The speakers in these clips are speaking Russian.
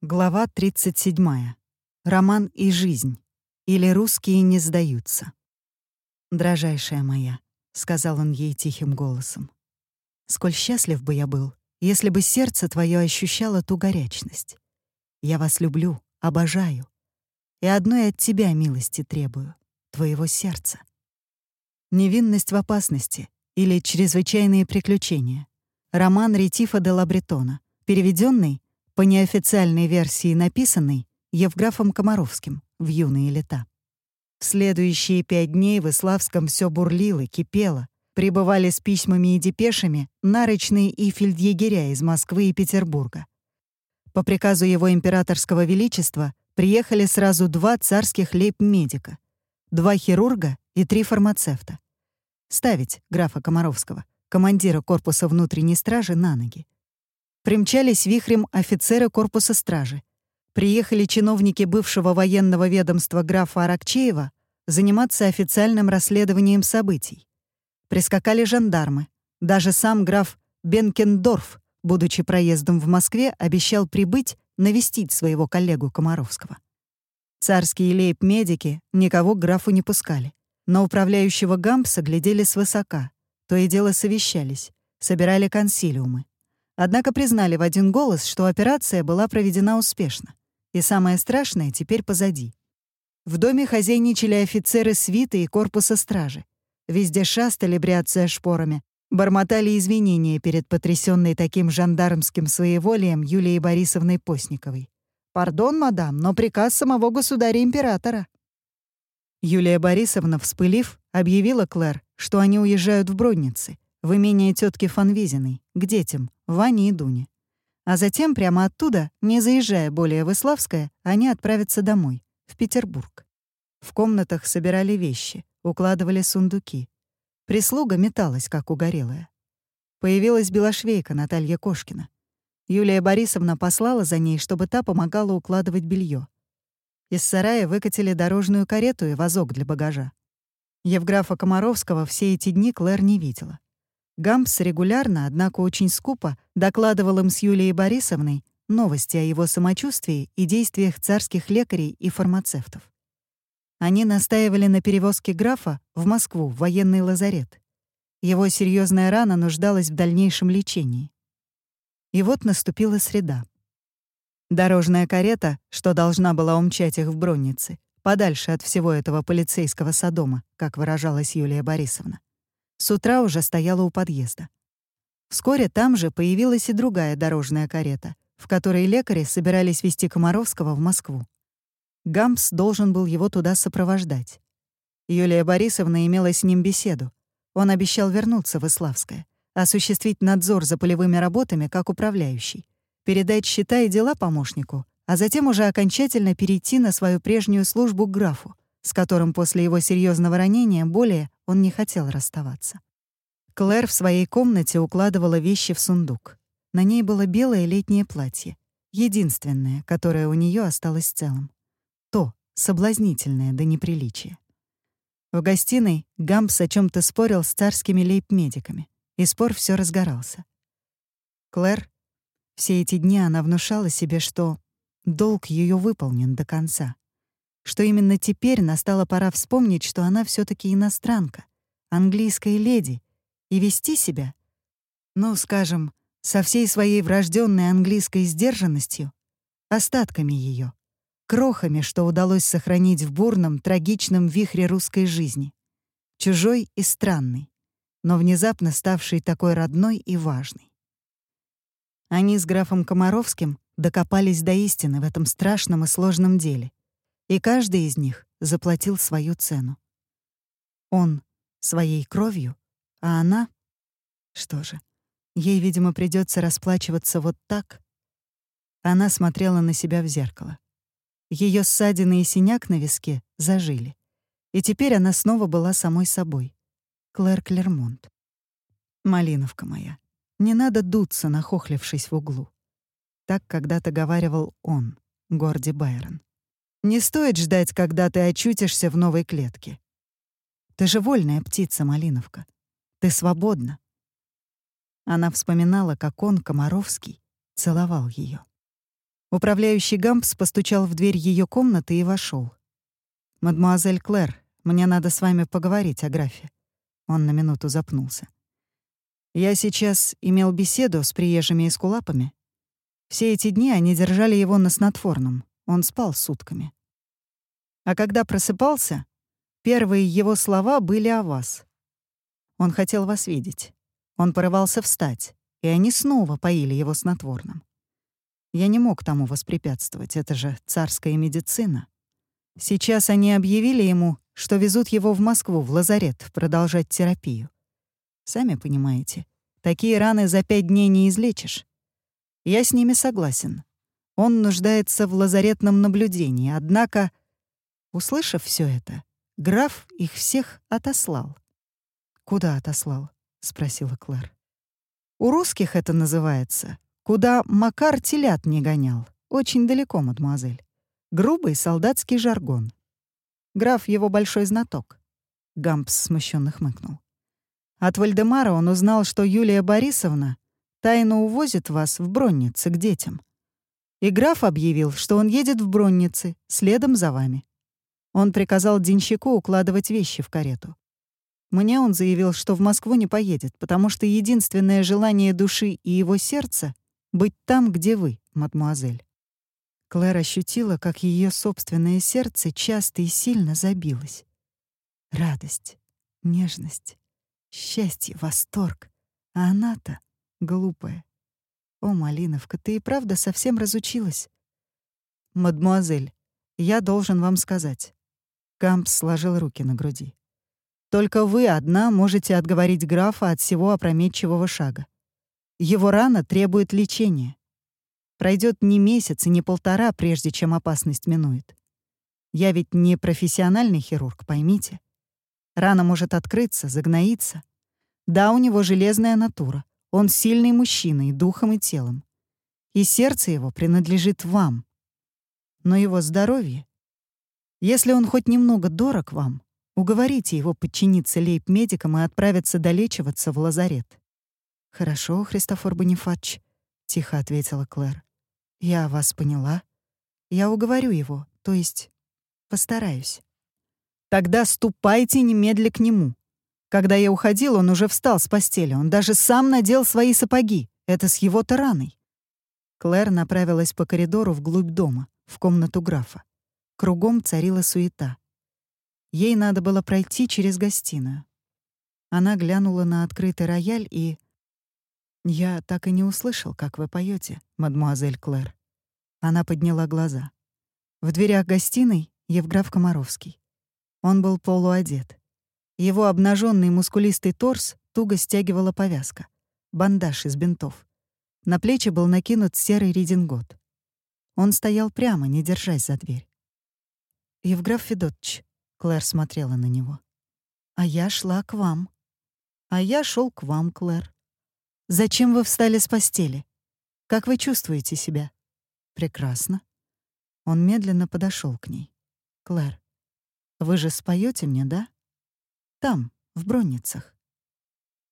Глава 37. Роман и жизнь. Или русские не сдаются. «Дрожайшая моя», — сказал он ей тихим голосом, — «сколь счастлив бы я был, если бы сердце твое ощущало ту горячность. Я вас люблю, обожаю, и одной от тебя милости требую, твоего сердца. Невинность в опасности или чрезвычайные приключения. Роман Ретифа де Лабретона, переведенный по неофициальной версии написанный Евграфом Комаровским в юные лета. В следующие пять дней в Иславском все бурлило, кипело. Прибывали с письмами и депешами нарочные и фельдъегеря из Москвы и Петербурга. По приказу его императорского величества приехали сразу два царских лейб-медика, два хирурга и три фармацевта. Ставить графа Комаровского, командира корпуса внутренней стражи, на ноги примчались вихрем офицеры корпуса стражи. Приехали чиновники бывшего военного ведомства графа Аракчеева заниматься официальным расследованием событий. Прискакали жандармы. Даже сам граф Бенкендорф, будучи проездом в Москве, обещал прибыть навестить своего коллегу Комаровского. Царские лейб-медики никого к графу не пускали. Но управляющего Гампса глядели свысока, то и дело совещались, собирали консилиумы. Однако признали в один голос, что операция была проведена успешно. И самое страшное теперь позади. В доме хозяйничали офицеры свиты и корпуса стражи. Везде шастали, бряцая шпорами, бормотали извинения перед потрясенной таким жандармским своеволием Юлией Борисовной Постниковой. «Пардон, мадам, но приказ самого государя-императора». Юлия Борисовна, вспылив, объявила Клэр, что они уезжают в Бронницы, в имение тетки Фанвизиной, к детям, Ване и Дуне. А затем прямо оттуда, не заезжая более в Иславское, они отправятся домой, в Петербург. В комнатах собирали вещи, укладывали сундуки. Прислуга металась, как угорелая. Появилась белошвейка Наталья Кошкина. Юлия Борисовна послала за ней, чтобы та помогала укладывать белье. Из сарая выкатили дорожную карету и вазок для багажа. Евграфа Комаровского все эти дни Клэр не видела. Гампс регулярно, однако очень скупо, докладывал им с Юлией Борисовной новости о его самочувствии и действиях царских лекарей и фармацевтов. Они настаивали на перевозке графа в Москву, в военный лазарет. Его серьезная рана нуждалась в дальнейшем лечении. И вот наступила среда. Дорожная карета, что должна была умчать их в Броннице, подальше от всего этого полицейского садома, как выражалась Юлия Борисовна, с утра уже стояла у подъезда. Вскоре там же появилась и другая дорожная карета, в которой лекари собирались везти Комаровского в Москву. Гампс должен был его туда сопровождать. Юлия Борисовна имела с ним беседу. Он обещал вернуться в Иславское, осуществить надзор за полевыми работами как управляющий, передать счета и дела помощнику, а затем уже окончательно перейти на свою прежнюю службу к графу, с которым после его серьезного ранения более он не хотел расставаться. Клэр в своей комнате укладывала вещи в сундук. На ней было белое летнее платье, единственное, которое у нее осталось целым. То, соблазнительное до неприличия. В гостиной Гампс о чем то спорил с царскими лейб-медиками, и спор все разгорался. Клэр, все эти дни она внушала себе, что долг ее выполнен до конца — что именно теперь настала пора вспомнить, что она все таки иностранка, английская леди, и вести себя, ну, скажем, со всей своей врожденной английской сдержанностью, остатками ее, крохами, что удалось сохранить в бурном, трагичном вихре русской жизни, чужой и странной, но внезапно ставшей такой родной и важной. Они с графом Комаровским докопались до истины в этом страшном и сложном деле, и каждый из них заплатил свою цену. Он — своей кровью, а она... Что же, ей, видимо, придется расплачиваться вот так. Она смотрела на себя в зеркало. Ее ссадины и синяк на виске зажили. И теперь она снова была самой собой. Клэр Клермонт. «Малиновка моя, не надо дуться, нахохлившись в углу». Так когда-то говаривал он, Горди Байрон. Не стоит ждать, когда ты очутишься в новой клетке. Ты же вольная птица, Малиновка. Ты свободна. Она вспоминала, как он, Комаровский, целовал ее. Управляющий Гампс постучал в дверь ее комнаты и вошел. «Мадемуазель Клэр, мне надо с вами поговорить о графе». Он на минуту запнулся. «Я сейчас имел беседу с приезжими эскулапами. Все эти дни они держали его на снотворном. Он спал сутками. А когда просыпался, первые его слова были о вас. Он хотел вас видеть. Он порывался встать, и они снова поили его снотворным. Я не мог тому воспрепятствовать, это же царская медицина. Сейчас они объявили ему, что везут его в Москву, в лазарет, продолжать терапию. Сами понимаете, такие раны за пять дней не излечишь. Я с ними согласен. Он нуждается в лазаретном наблюдении, однако, услышав все это, граф их всех отослал. «Куда отослал?» — спросила Клэр. «У русских это называется. Куда Макар телят не гонял. Очень далеко, мадемуазель. Грубый солдатский жаргон. Граф его большой знаток». Гампс смущенно хмыкнул. От Вальдемара он узнал, что Юлия Борисовна тайно увозит вас в Бронницы к детям. И граф объявил, что он едет в Бронницы, следом за вами. Он приказал денщику укладывать вещи в карету. Мне он заявил, что в Москву не поедет, потому что единственное желание души и его сердца — быть там, где вы, мадмуазель. Клэр ощутила, как ее собственное сердце часто и сильно забилось. Радость, нежность, счастье, восторг. А она-то Глупая. О, Малиновка, ты и правда совсем разучилась. Мадмуазель, я должен вам сказать. Кампс сложил руки на груди. Только вы одна можете отговорить графа от всего опрометчивого шага. Его рана требует лечения. Пройдет не месяц и не полтора, прежде чем опасность минует. Я ведь не профессиональный хирург, поймите. Рана может открыться, загноиться. Да, у него железная натура. Он сильный мужчина и духом, и телом. И сердце его принадлежит вам. Но его здоровье... Если он хоть немного дорог вам, уговорите его подчиниться лейб-медикам и отправиться долечиваться в лазарет. «Хорошо, Христофор Бонифатч», — тихо ответила Клэр. «Я вас поняла. Я уговорю его, то есть постараюсь». «Тогда ступайте немедля к нему», когда я уходил, он уже встал с постели. Он даже сам надел свои сапоги. Это с его-то раной. Клэр направилась по коридору вглубь дома, в комнату графа. Кругом царила суета. Ей надо было пройти через гостиную. Она глянула на открытый рояль и... «Я так и не услышал, как вы поете, мадмуазель Клэр». Она подняла глаза. В дверях гостиной Евграф Комаровский. Он был полуодет. Его обнаженный мускулистый торс туго стягивала повязка. Бандаж из бинтов. На плечи был накинут серый редингот. Он стоял прямо, не держась за дверь. «Евграф Федотович», — Клэр смотрела на него. «А я шла к вам». «А я шел к вам, Клэр». «Зачем вы встали с постели? Как вы чувствуете себя?» «Прекрасно». Он медленно подошел к ней. «Клэр, вы же споете мне, да?» Там, в Бронницах.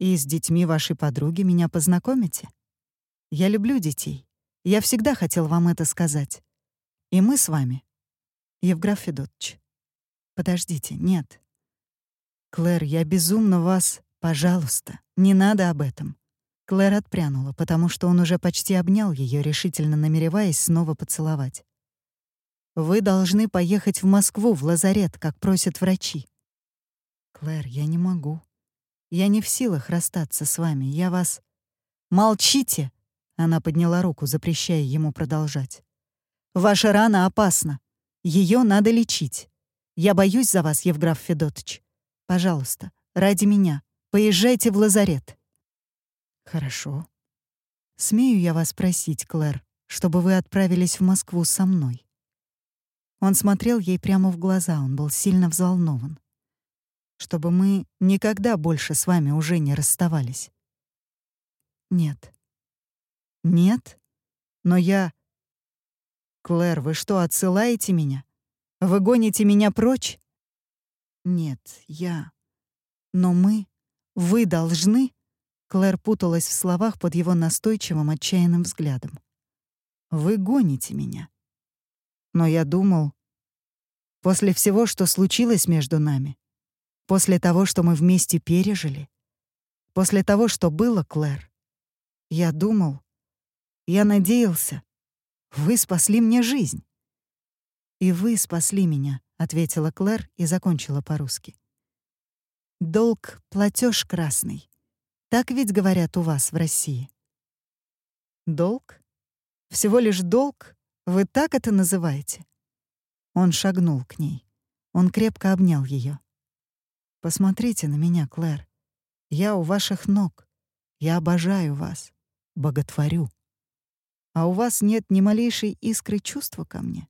И с детьми вашей подруги меня познакомите? Я люблю детей. Я всегда хотел вам это сказать. И мы с вами. Евграф Федотович. Подождите, нет. Клэр, я безумно вас... Пожалуйста, не надо об этом. Клэр отпрянула, потому что он уже почти обнял ее, решительно намереваясь снова поцеловать. «Вы должны поехать в Москву, в лазарет, как просят врачи. Клэр, я не могу. Я не в силах расстаться с вами. Я вас... Молчите! Она подняла руку, запрещая ему продолжать. Ваша рана опасна. Ее надо лечить. Я боюсь за вас, Евграф Федотович. Пожалуйста, ради меня, поезжайте в лазарет. Хорошо. Смею я вас просить, Клэр, чтобы вы отправились в Москву со мной. Он смотрел ей прямо в глаза, он был сильно взволнован чтобы мы никогда больше с вами уже не расставались. Нет. Нет? Но я... Клэр, вы что, отсылаете меня? Вы гоните меня прочь? Нет, я... Но мы... Вы должны... Клэр путалась в словах под его настойчивым, отчаянным взглядом. Вы гоните меня. Но я думал, после всего, что случилось между нами, после того, что мы вместе пережили, после того, что было, Клэр, я думал, я надеялся, вы спасли мне жизнь. И вы спасли меня, ответила Клэр и закончила по-русски. Долг — платеж красный. Так ведь говорят у вас в России. Долг? Всего лишь долг? Вы так это называете? Он шагнул к ней. Он крепко обнял ее. Посмотрите на меня, Клэр. Я у ваших ног. Я обожаю вас. Боготворю. А у вас нет ни малейшей искры чувства ко мне.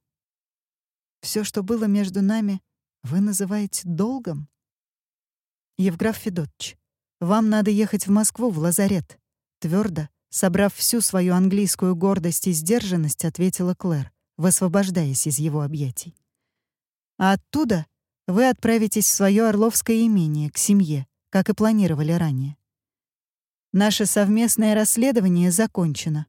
Все, что было между нами, вы называете долгом? Евграф Федотович, вам надо ехать в Москву, в лазарет. Твердо, собрав всю свою английскую гордость и сдержанность, ответила Клэр, высвобождаясь из его объятий. А оттуда вы отправитесь в свое Орловское имение, к семье, как и планировали ранее. Наше совместное расследование закончено.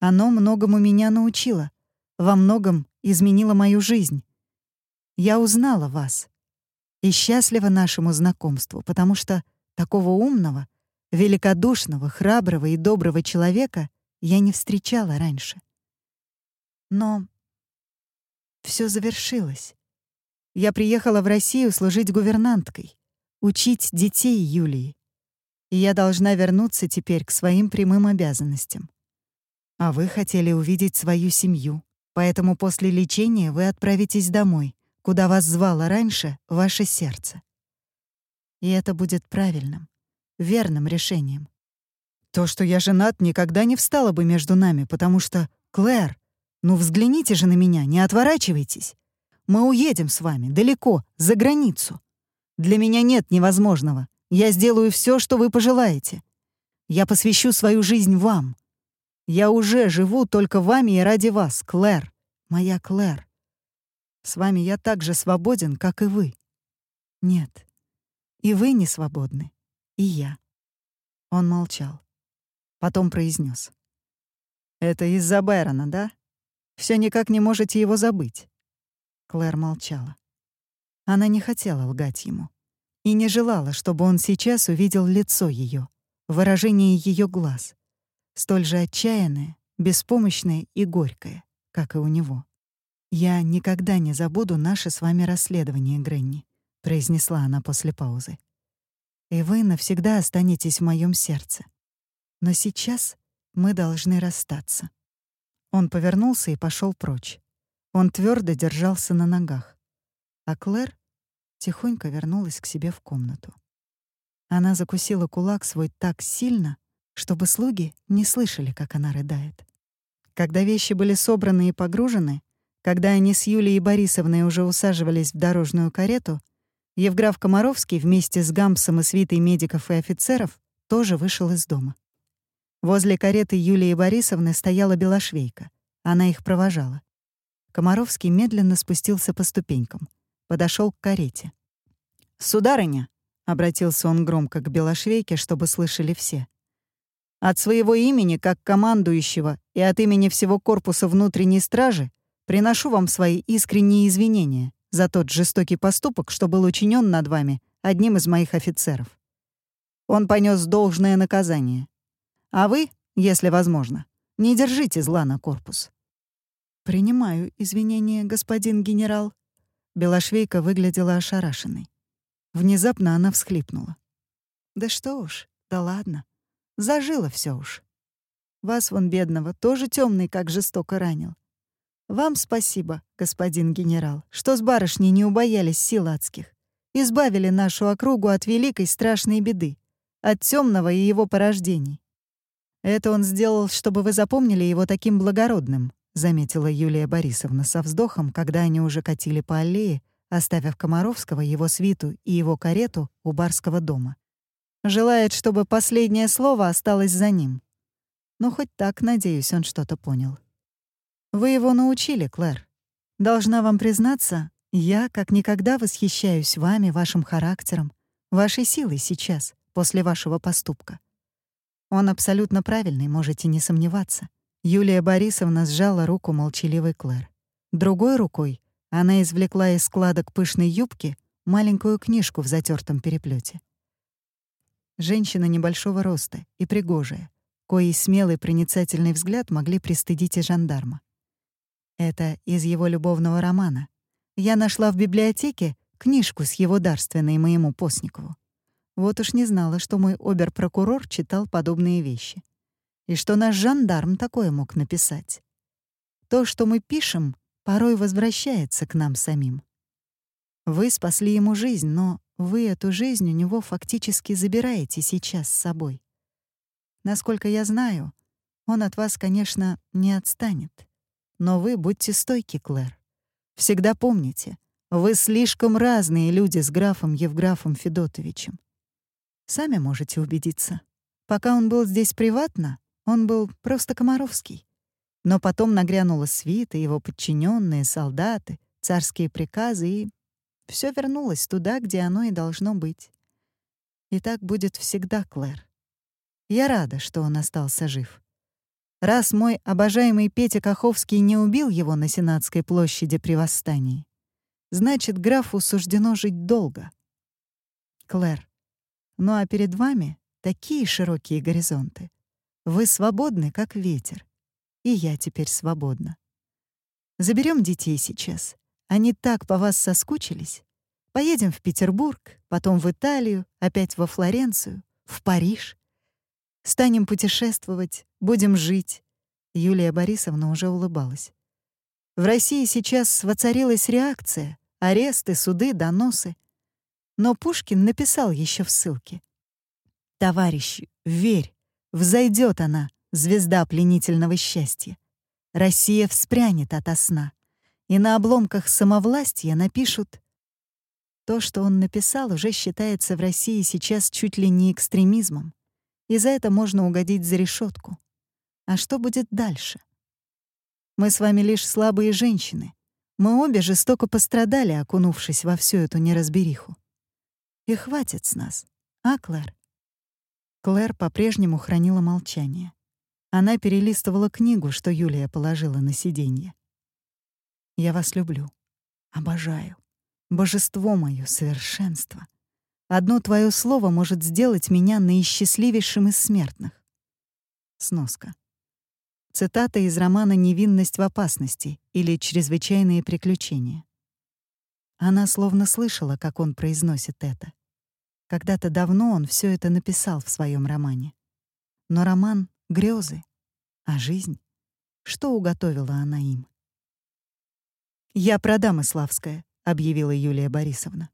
Оно многому меня научило, во многом изменило мою жизнь. Я узнала вас и счастлива нашему знакомству, потому что Такого умного, великодушного, храброго и доброго человека я не встречала раньше. Но все завершилось. Я приехала в Россию служить гувернанткой, учить детей Юлии. И я должна вернуться теперь к своим прямым обязанностям. А вы хотели увидеть свою семью, поэтому после лечения вы отправитесь домой, куда вас звало раньше ваше сердце. И это будет правильным, верным решением. То, что я женат, никогда не встало бы между нами, потому что, Клэр, ну взгляните же на меня, не отворачивайтесь. Мы уедем с вами далеко, за границу. Для меня нет невозможного. Я сделаю все, что вы пожелаете. Я посвящу свою жизнь вам. Я уже живу только вами и ради вас, Клэр, моя Клэр. С вами я так же свободен, как и вы. Нет, и вы не свободны, и я. Он молчал. Потом произнес: Это из-за Байрона, да? Все никак не можете его забыть. Клэр молчала. Она не хотела лгать ему и не желала, чтобы он сейчас увидел лицо ее, выражение ее глаз, столь же отчаянное, беспомощное и горькое, как и у него. «Я никогда не забуду наше с вами расследование, Гренни произнесла она после паузы. И вы навсегда останетесь в моем сердце. Но сейчас мы должны расстаться. Он повернулся и пошел прочь. Он твердо держался на ногах. А Клэр тихонько вернулась к себе в комнату. Она закусила кулак свой так сильно, чтобы слуги не слышали, как она рыдает. Когда вещи были собраны и погружены, когда они с Юлией Борисовной уже усаживались в дорожную карету, Евграф Комаровский вместе с Гампсом и свитой медиков и офицеров тоже вышел из дома. Возле кареты Юлии Борисовны стояла белошвейка. Она их провожала. Комаровский медленно спустился по ступенькам, подошел к карете. «Сударыня!» — обратился он громко к белошвейке, чтобы слышали все. «От своего имени, как командующего, и от имени всего корпуса внутренней стражи приношу вам свои искренние извинения за тот жестокий поступок, что был учинен над вами одним из моих офицеров. Он понес должное наказание. А вы, если возможно, не держите зла на корпус. «Принимаю извинения, господин генерал». Белошвейка выглядела ошарашенной. Внезапно она всхлипнула. «Да что уж, да ладно. Зажило все уж. Вас, вон бедного, тоже темный, как жестоко ранил. Вам спасибо, господин генерал, что с барышней не убоялись сил адских. Избавили нашу округу от великой страшной беды, от темного и его порождений. Это он сделал, чтобы вы запомнили его таким благородным, заметила Юлия Борисовна со вздохом, когда они уже катили по аллее, оставив Комаровского, его свиту и его карету у барского дома. Желает, чтобы последнее слово осталось за ним. Ну, хоть так, надеюсь, он что-то понял. Вы его научили, Клэр. Должна вам признаться, я как никогда восхищаюсь вами, вашим характером, вашей силой сейчас, после вашего поступка. Он абсолютно правильный, можете не сомневаться. Юлия Борисовна сжала руку молчаливой Клэр. Другой рукой она извлекла из складок пышной юбки маленькую книжку в затертом переплете. Женщина небольшого роста и пригожая, коей смелый проницательный взгляд могли пристыдить и жандарма. Это из его любовного романа. Я нашла в библиотеке книжку с его дарственной моему Постникову. Вот уж не знала, что мой обер-прокурор читал подобные вещи. И что наш жандарм такое мог написать. То, что мы пишем, порой возвращается к нам самим. Вы спасли ему жизнь, но вы эту жизнь у него фактически забираете сейчас с собой. Насколько я знаю, он от вас, конечно, не отстанет. Но вы будьте стойки, Клэр. Всегда помните, вы слишком разные люди с графом Евграфом Федотовичем. Сами можете убедиться. Пока он был здесь приватно, он был просто Комаровский. Но потом нагрянула свита, его подчиненные, солдаты, царские приказы, и все вернулось туда, где оно и должно быть. И так будет всегда, Клэр. Я рада, что он остался жив. Раз мой обожаемый Петя Каховский не убил его на Сенатской площади при восстании, значит, графу суждено жить долго. Клэр, ну а перед вами такие широкие горизонты. Вы свободны, как ветер. И я теперь свободна. Заберем детей сейчас. Они так по вас соскучились. Поедем в Петербург, потом в Италию, опять во Флоренцию, в Париж. Станем путешествовать, будем жить. Юлия Борисовна уже улыбалась. В России сейчас воцарилась реакция, аресты, суды, доносы. Но Пушкин написал еще в ссылке. «Товарищ, верь, взойдет она, звезда пленительного счастья. Россия вспрянет ото сна, и на обломках самовластия напишут то, что он написал, уже считается в России сейчас чуть ли не экстремизмом, и за это можно угодить за решетку. А что будет дальше? Мы с вами лишь слабые женщины. Мы обе жестоко пострадали, окунувшись во всю эту неразбериху. И хватит с нас, а, Клэр? Клэр по-прежнему хранила молчание. Она перелистывала книгу, что Юлия положила на сиденье. «Я вас люблю. Обожаю. Божество мое, совершенство. Одно твое слово может сделать меня наисчастливейшим из смертных». Сноска. Цитата из романа «Невинность в опасности» или «Чрезвычайные приключения». Она словно слышала, как он произносит это. Когда-то давно он все это написал в своем романе. Но роман — грезы, а жизнь — что уготовила она им? «Я продам Иславское», — объявила Юлия Борисовна.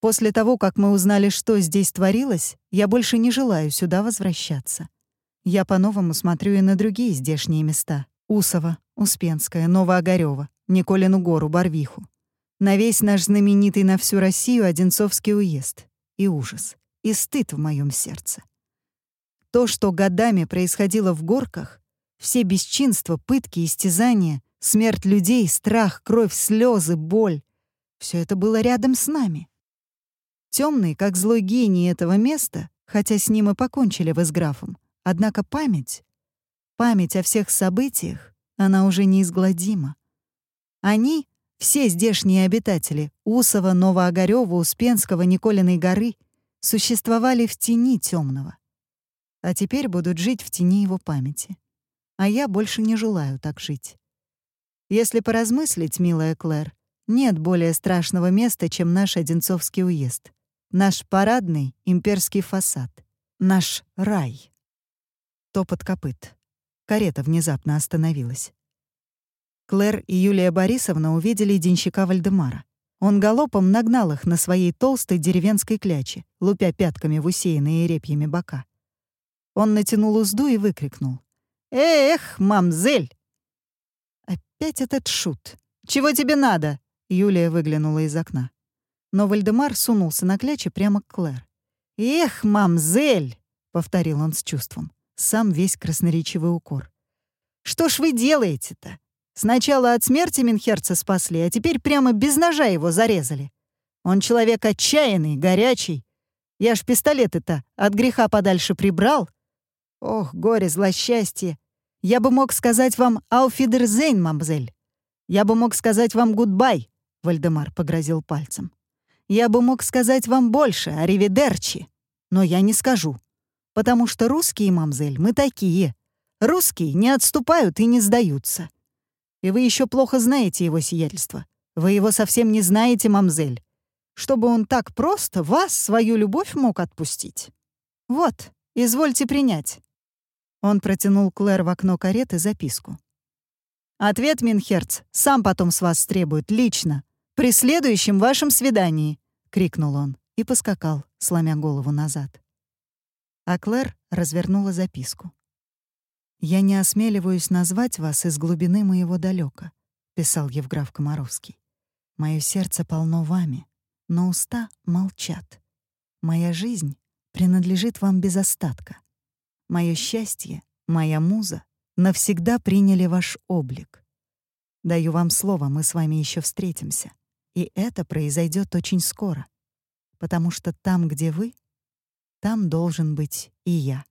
«После того, как мы узнали, что здесь творилось, я больше не желаю сюда возвращаться. Я по-новому смотрю и на другие здешние места. Усово, Успенское, Новоогарёво, Николину гору, Барвиху на весь наш знаменитый на всю Россию Одинцовский уезд. И ужас, и стыд в моем сердце. То, что годами происходило в горках, все бесчинства, пытки, истязания, смерть людей, страх, кровь, слезы, боль — все это было рядом с нами. Темный, как злой гений этого места, хотя с ним и покончили вы с графом, однако память, память о всех событиях, она уже неизгладима. Они все здешние обитатели — Усова, Новоогарёва, Успенского, Николиной горы — существовали в тени темного. А теперь будут жить в тени его памяти. А я больше не желаю так жить. Если поразмыслить, милая Клэр, нет более страшного места, чем наш Одинцовский уезд. Наш парадный имперский фасад. Наш рай. Топот копыт. Карета внезапно остановилась. Клэр и Юлия Борисовна увидели денщика Вальдемара. Он галопом нагнал их на своей толстой деревенской кляче, лупя пятками в усеянные репьями бока. Он натянул узду и выкрикнул. «Эх, мамзель!» «Опять этот шут! Чего тебе надо?» Юлия выглянула из окна. Но Вальдемар сунулся на кляче прямо к Клэр. «Эх, мамзель!» — повторил он с чувством. Сам весь красноречивый укор. «Что ж вы делаете-то? Сначала от смерти Минхерца спасли, а теперь прямо без ножа его зарезали. Он человек отчаянный, горячий. Я ж пистолеты-то от греха подальше прибрал. Ох, горе, злосчастье. Я бы мог сказать вам «Auf Wiedersehen, мамзель». Я бы мог сказать вам «Goodbye», — Вальдемар погрозил пальцем. Я бы мог сказать вам больше, «Arrivederci», но я не скажу. Потому что русские, мамзель, мы такие. Русские не отступают и не сдаются. И вы еще плохо знаете его сиятельство. Вы его совсем не знаете, мамзель. Чтобы он так просто вас, свою любовь, мог отпустить. Вот, извольте принять. Он протянул Клэр в окно кареты записку. «Ответ, Минхерц, сам потом с вас требует, лично, при следующем вашем свидании», — крикнул он и поскакал, сломя голову назад. А Клэр развернула записку. «Я не осмеливаюсь назвать вас из глубины моего далека», — писал Евграф Комаровский. «Мое сердце полно вами, но уста молчат. Моя жизнь принадлежит вам без остатка. Мое счастье, моя муза навсегда приняли ваш облик. Даю вам слово, мы с вами еще встретимся. И это произойдет очень скоро, потому что там, где вы, там должен быть и я.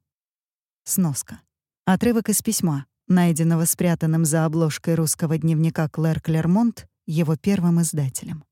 Сноска. Отрывок из письма, найденного спрятанным за обложкой русского дневника Клэр Клермонт его первым издателем.